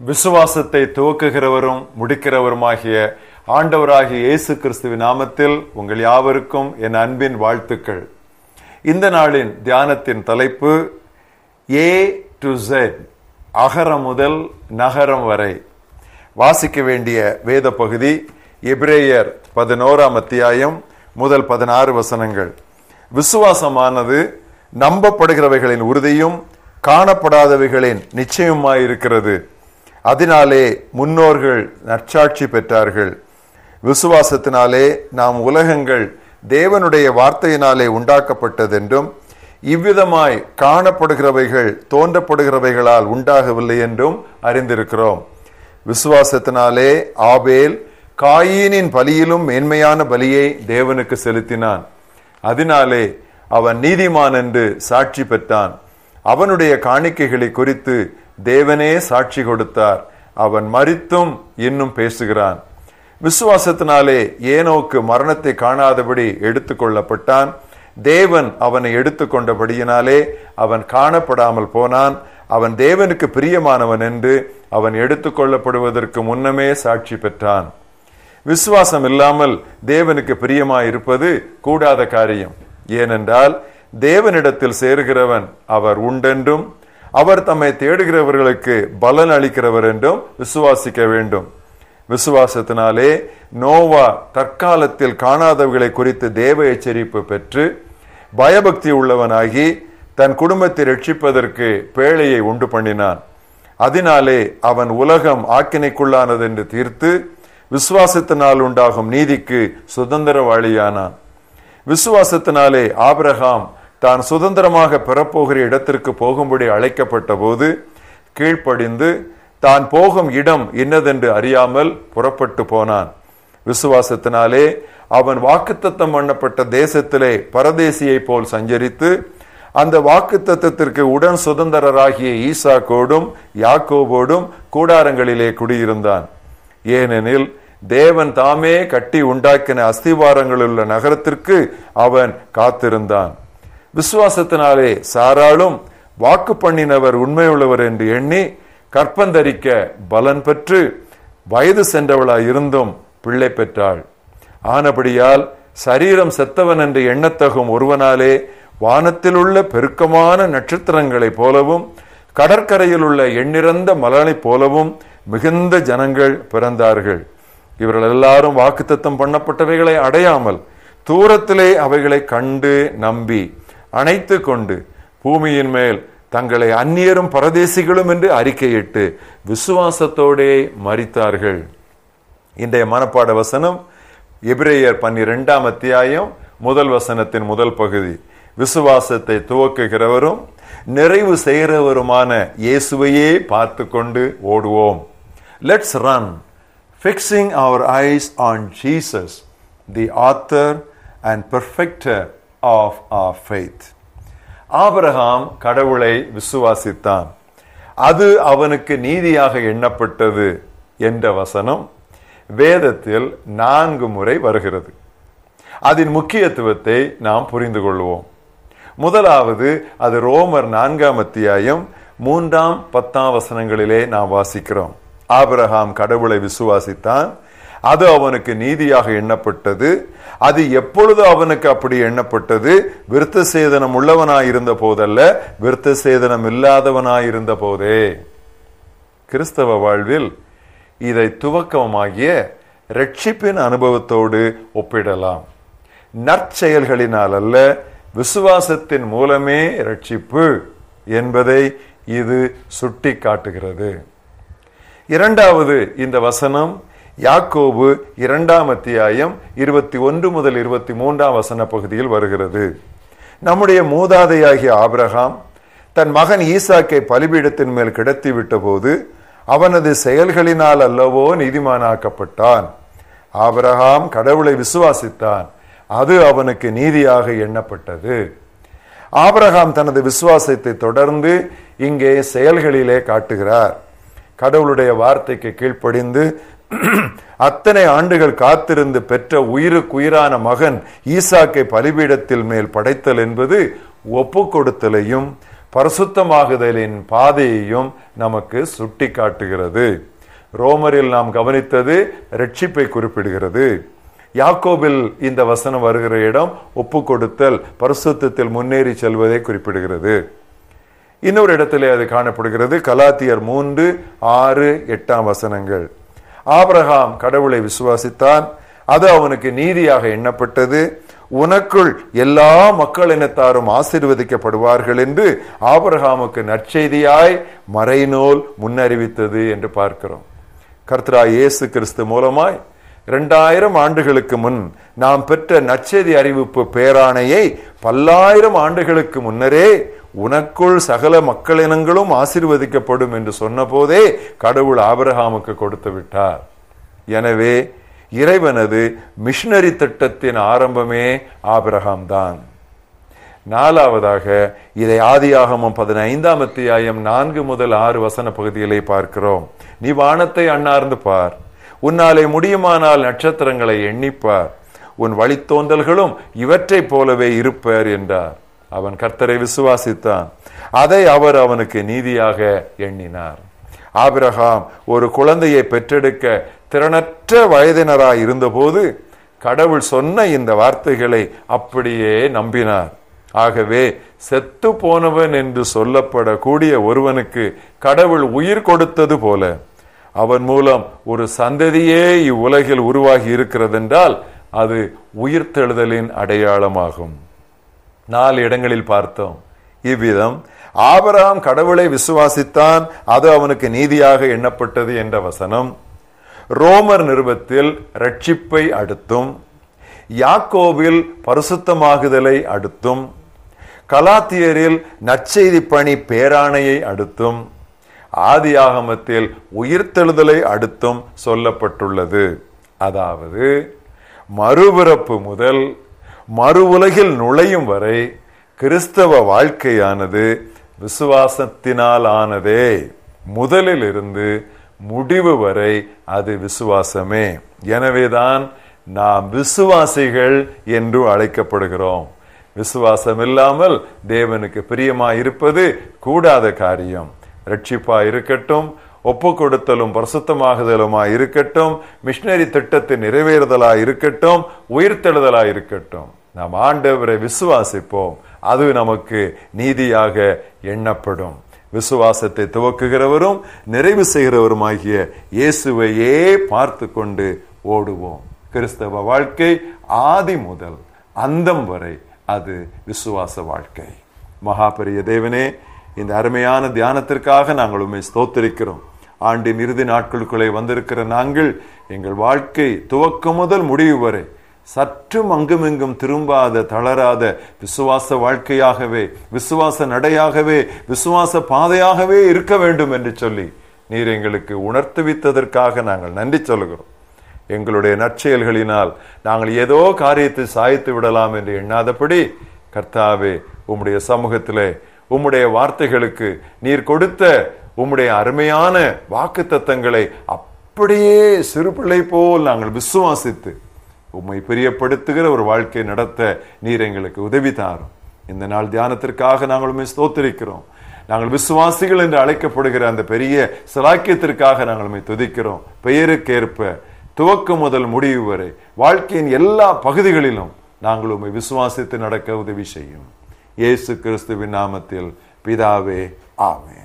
விசுவாசத்தை துவக்குகிறவரும் முடிக்கிறவருமாகிய ஆண்டவராகிய இயேசு கிறிஸ்துவின் நாமத்தில் உங்கள் யாவருக்கும் என் அன்பின் வாழ்த்துக்கள். இந்த நாளின் தியானத்தின் தலைப்பு ஏ டு ஜெட் அகரம் முதல் நகரம் வரை. வாசிக்க வேண்டிய வேத பகுதி எபிரேயர் பதினோராம் அத்தியாயம் முதல் பதினாறு வசனங்கள். விசுவாசமானது நம்பப்படுகிறவைகளின் உறுதியும் காணப்படாதவைகளின் நிச்சயமாயிருக்கிறது. அதனாலே முன்னோர்கள் நற்சாட்சி பெற்றார்கள். விசுவாசத்தினாலே நாம் உலகங்கள் தேவனுடைய வார்த்தையினாலே உண்டாக்கப்பட்டதென்றும் இவ்விதமாய் காணப்படுகிறவைகள் தோன்றப்படுகிறவைகளால் உண்டாகவில்லை என்றும் அறிந்திருக்கிறோம். விசுவாசத்தினாலே ஆபேல் காயீனின் பலியிலும் மேன்மையான பலியை தேவனுக்கு செலுத்தினான். அதனாலே அவன் நீதிமான் என்று சாட்சி பெற்றான். அவனுடைய காணிக்கைகளை குறித்து தேவனே சாட்சி கொடுத்தார். அவன் மறித்தும் இன்னும் பேசுகிறான். விசுவாசத்தினாலே ஏனோக்கு மரணத்தை காணாதபடி எடுத்துக்கொள்ளப்பட்டான் தேவன் அவனை எடுத்துக்கொண்டபடியினாலே அவன் காணப்படாமல் போனான். அவன் தேவனுக்கு பிரியமானவன் என்று அவன் எடுத்துக்கொள்ளப்படுவதற்கு முன்னமே சாட்சி பெற்றான். விசுவாசம் இல்லாமல் தேவனுக்கு பிரியமாயிருப்பது கூடாத காரியம். ஏனென்றால் தேவனிடத்தில் சேருகிறவன் அவர் உண்டென்றும் அவர் தம்மை தேடுகிறவர்களுக்கு பலன் அளிக்கிறவர் என்றும் விசுவாசிக்க வேண்டும். விசுவாசத்தினாலே நோவா தற்காலத்தில் காணாதவர்களை குறித்து தேவ எச்சரிப்பு பெற்று பயபக்தி உள்ளவனாகி தன் குடும்பத்தை ரட்சிப்பதற்கு பேழையை உண்டு பண்ணினான். அதனாலே அவன் உலகம் ஆக்கினைக்குள்ளானது என்று தீர்த்து விசுவாசத்தினால் உண்டாகும் நீதிக்கு சுதந்திரவாளியானான். விசுவாசத்தினாலே ஆபிரகாம் தான் சுதந்திரமாக பெறப்போகிற இடத்திற்கு போகும்படி அழைக்கப்பட்ட போது கீழ்ப்படிந்து தான் போகும் இடம் இன்னதென்று அறியாமல் புறப்பட்டு போனான். விசுவாசத்தினாலே அவன் வாக்குத்தத்தம் பண்ணப்பட்ட தேசத்திலே பரதேசியை போல் சஞ்சரித்து அந்த வாக்குத்தத்திற்கு உடன் சுதந்திரராகிய ஈசாக்கோடும் யாக்கோபோடும் கூடாரங்களிலே குடியிருந்தான். ஏனெனில் தேவன் தாமே கட்டி உண்டாக்கின அஸ்திவாரங்களுள்ள நகரத்திற்கு அவன் காத்திருந்தான். விசுவாசத்தினாலே சாராளும் வாக்கு பண்ணினவர் உண்மையுள்ளவர் என்று எண்ணி கற்பந்தரிக்க பலன் பெற்று வயது சென்றவளாய் இருந்தும் பிள்ளை பெற்றாள். ஆனபடியால் சரீரம் செத்தவன் என்று எண்ணத்தகும் ஒருவனாலே வானத்தில் உள்ள பெருக்கமான நட்சத்திரங்களைப் போலவும் கடற்கரையில் உள்ள எண்ணிறந்த மலனைப் போலவும் மிகுந்த ஜனங்கள் பிறந்தார்கள். இவர்கள் எல்லாரும் வாக்குத்தத்தம் பண்ணப்பட்டவைகளை அடையாமல் தூரத்திலே அவைகளை கண்டு நம்பி அணைத்து கொண்டு பூமியின் மேல் தங்களை அந்நியரும் பரதேசிகளும் என்று அறிக்கையிட்டு விசுவாசத்தோடே மறித்தார்கள் இன்றைய மனப்பாட வசனம் எபிரேயர் பன்னிரெண்டாம் அத்தியாயம் முதல் வசனத்தின் முதல் பகுதி. விசுவாசத்தை துவக்குகிறவரும் நிறைவு செய்கிறவருமான இயேசுவையே பார்த்து கொண்டு ஓடுவோம். Let's run fixing our eyes on Jesus the author and perfecter of our faith Abraham கடவுளை விசுவாசித்தான். அது அவனுக்கு நீதியாக எண்ணப்பட்டது என்ற வசனம் வேதத்தில் நான்கு முறை வருகிறது. அதன் முக்கியத்துவத்தை நாம் புரிந்து கொள்வோம். முதலாவது அது ரோமர் நான்காம் அத்தியாயம் மூன்றாம் பத்தாம் வசனங்களிலே நாம் வாசிக்கிறோம். ஆபிரகாம் கடவுளை விசுவாசித்தான். அது அவனுக்கு நீதியாக எண்ணப்பட்டது அது எப்பொழுது அவனுக்கு அப்படி எண்ணப்பட்டது? விருத்த சேதனம் உள்ளவனாயிருந்த போதல்ல விருத்த சேதனம் இல்லாதவனாயிருந்த போதே கிறிஸ்தவ வாழ்வில் இதை துவக்கமாகிய ரட்சிப்பின் அனுபவத்தோடு ஒப்பிடலாம். நற்செயல்களினால் அல்ல விசுவாசத்தின் மூலமே ரட்சிப்பு என்பதை இது சுட்டி காட்டுகிறது இரண்டாவது இந்த வசனம் யாக்கோபு இரண்டாம் அத்தியாயம் இருபத்தி ஒன்று முதல் இருபத்தி மூன்றாம் வசன பகுதியில் வருகிறது. நம்முடைய மூதாதையாகிய ஆபிரகாம் தன் மகன் ஈசாக்கை பலிபீடத்தின் மேல் கிடத்தி விட்டபோது அவனது செயல்களினால் அல்லவோ நீதிமானாக்கப்பட்டான். ஆபிரகாம் கடவுளை விசுவாசித்தான். அது அவனுக்கு நீதியாக எண்ணப்பட்டது. ஆபிரகாம் தனது விசுவாசத்தை தொடர்ந்து இங்கே செயல்களிலே காட்டுகிறார். கடவுளுடைய வார்த்தைக்கு கீழ்ப்படிந்து அத்தனை ஆண்டுகள் காத்திருந்து பெற்ற உயிருக்குயிரான மகன் ஈசாக்கை பலிபீடத்தில் மேல் படைத்தல் என்பது ஒப்பு கொடுத்தலையும் பரிசுத்தமாகுதலின் பாதையையும் நமக்கு சுட்டி காட்டுகிறது ரோமரில் நாம் கவனித்தது ரட்சிப்பை குறிப்பிடுகிறது. யாக்கோபில் இந்த வசனம் வருகிற இடம் ஒப்பு கொடுத்தல் பரிசுத்தத்தில் முன்னேறி செல்வதை குறிப்பிடுகிறது. இன்னொரு இடத்திலே அது காணப்படுகிறது. கலாத்தியர் மூன்று ஆறு எட்டாம் வசனங்கள். ஆபரகாம் கடவுளை விசுவாசித்தான். அது அவனுக்கு நீதியாக எண்ணப்பட்டது. உனக்குள் எல்லா மக்கள் இனத்தாரும் ஆசிர்வதிக்கப்படுவார்கள் என்று ஆபரகாமுக்கு நற்செய்தியாய் மறைநூல் முன்னறிவித்தது என்று பார்க்கிறோம். கர்த்தரா இயேசு கிறிஸ்து மூலமாய் இரண்டாயிரம் ஆண்டுகளுக்கு முன் நாம் பெற்ற நற்செய்தி அறிவிப்பு பேராணையை பல்லாயிரம் ஆண்டுகளுக்கு முன்னரே உனக்குள் சகல மக்களினங்களும் ஆசீர்வதிக்கப்படும் என்று சொன்னபோதே கடவுள் ஆபிரகாமுக்கு கொடுத்து விட்டார். எனவே இறைவனது மிஷினரி திட்டத்தின் ஆரம்பமே ஆபிரகாம் தான் நாலாவதாக இதை ஆதியாகமம் பதினைந்தாம் அத்தியாயம் நான்கு முதல் ஆறு வசன பகுதிகளை பார்க்கிறோம். நீ வானத்தை அண்ணார்ந்து பார். உன்னாலே முடியுமானால் நட்சத்திரங்களை எண்ணிப்பார். உன் வழித்தோன்றல்களும் இவற்றைப் போலவே இருப்பர் என்றார். அவன் கர்த்தரை விசுவாசித்தான். அதை அவர் அவனுக்கு நீதியாக எண்ணினார். ஆபிரகாம் ஒரு குழந்தையை பெற்றெடுக்க திறனற்ற வயதினராய் இருந்தபோது கடவுள் சொன்ன இந்த வார்த்தைகளை அப்படியே நம்பினார். ஆகவே செத்து போனவன் என்று சொல்லப்படக்கூடிய ஒருவனுக்கு கடவுள் உயிர் கொடுத்தது போல அவன் மூலம் ஒரு சந்ததியே இவ்வுலகில் உருவாகி இருக்கிறதென்றால் அது உயிர்த்தெழுதலின் அடையாளமாகும். நாலு இடங்களில் பார்த்தோம். இவ்விதம் ஆபராம் கடவுளை விசுவாசித்தான் அது அவனுக்கு நீதியாக எண்ணப்பட்டது என்ற வசனம். ரோமர் நிருபத்தில் ரட்சிப்பை அடுத்தும் யாக்கோவில் பரிசுத்தமாகுதலை அடுத்தும் கலாத்தியரில் நற்செய்தி பணி பேராணையை அடுத்தும் ஆதியாகமத்தில் உயிர்த்தெழுதலை அடுத்தும் சொல்லப்பட்டுள்ளது. அதாவது மறுபிறப்பு முதல் மறு உலகில் நுழையும் வரை கிறிஸ்தவ வாழ்க்கையானது விசுவாசத்தினால் ஆனதே முதலில் இருந்து முடிவு வரை அது விசுவாசமே. எனவேதான் நாம் விசுவாசிகள் என்று அழைக்கப்படுகிறோம். விசுவாசம் இல்லாமல் தேவனுக்கு பிரியமாயிருப்பது கூடாத காரியம். ரட்சிப்பா இருக்கட்டும் ஒப்பு கொடுத்தலும் பரிசுத்தமாகுதலுமா இருக்கட்டும் மிஷினரி திட்டத்தை நிறைவேறுதலா இருக்கட்டும் உயிர்த்தெழுதலா இருக்கட்டும். நாம் ஆண்டவரை விசுவாசிப்போம். அது நமக்கு நீதியாக எண்ணப்படும். விசுவாசத்தை துவக்குகிறவரும் நிறைவு செய்கிறவருமாகிய இயேசுவையே பார்த்து கொண்டு ஓடுவோம். கிறிஸ்தவ வாழ்க்கை ஆதி முதல் அந்தம் வரை அது விசுவாச வாழ்க்கை. மகாபெரிய தேவனே இந்த அருமையான தியானத்திற்காக நாங்கள் உண்மை ஸ்தோத்திருக்கிறோம். ஆண்டின் இறுதி நாட்களுக்குள்ளே வந்திருக்கிற நாங்கள் எங்கள் வாழ்க்கை துவக்கம் முதல் முடிவு வரை சற்றும் அங்குமிங்கும் திரும்பாத தளராத விசுவாச வாழ்க்கையாகவே விசுவாச நடையாகவே விசுவாச பாதையாகவே இருக்க வேண்டும் என்று சொல்லி நீர் எங்களுக்கு உணர்த்துவித்ததற்காக நாங்கள் நன்றி சொல்கிறோம் எங்களுடைய நற்செயல்களினால் நாங்கள் ஏதோ காரியத்தை சாய்த்து விடலாம் என்று எண்ணாதபடி கர்த்தாவே உம்முடைய சமூகத்திலே உம்முடைய வார்த்தைகளுக்கு நீர் கொடுத்த உம்முடைய அருமையான வாக்கு தத்தங்களை அப்படியே சிறு பிள்ளை போல் நாங்கள் விசுவாசித்து உம்மை பிரியப்படுத்துகிற ஒரு வாழ்க்கை நடத்த நீர் எங்களுக்கு உதவி தாரும். இந்த நாள் தியானத்திற்காக நாங்கள் உண்மை ஸ்தோத்திரிக்கிறோம். நாங்கள் விசுவாசிகள் என்று அழைக்கப்படுகிற அந்த பெரிய சிலாக்கியத்திற்காக நாங்கள் உண்மை துதிக்கிறோம். பெயருக்கேற்ப துவக்கம் முதல் முடிவு வரை வாழ்க்கையின் எல்லா பகுதிகளிலும் நாங்கள் உண்மை விசுவாசித்து நடக்க உதவி செய்யும். இயேசு கிறிஸ்துவின் நாமத்தில் பிதாவே ஆமே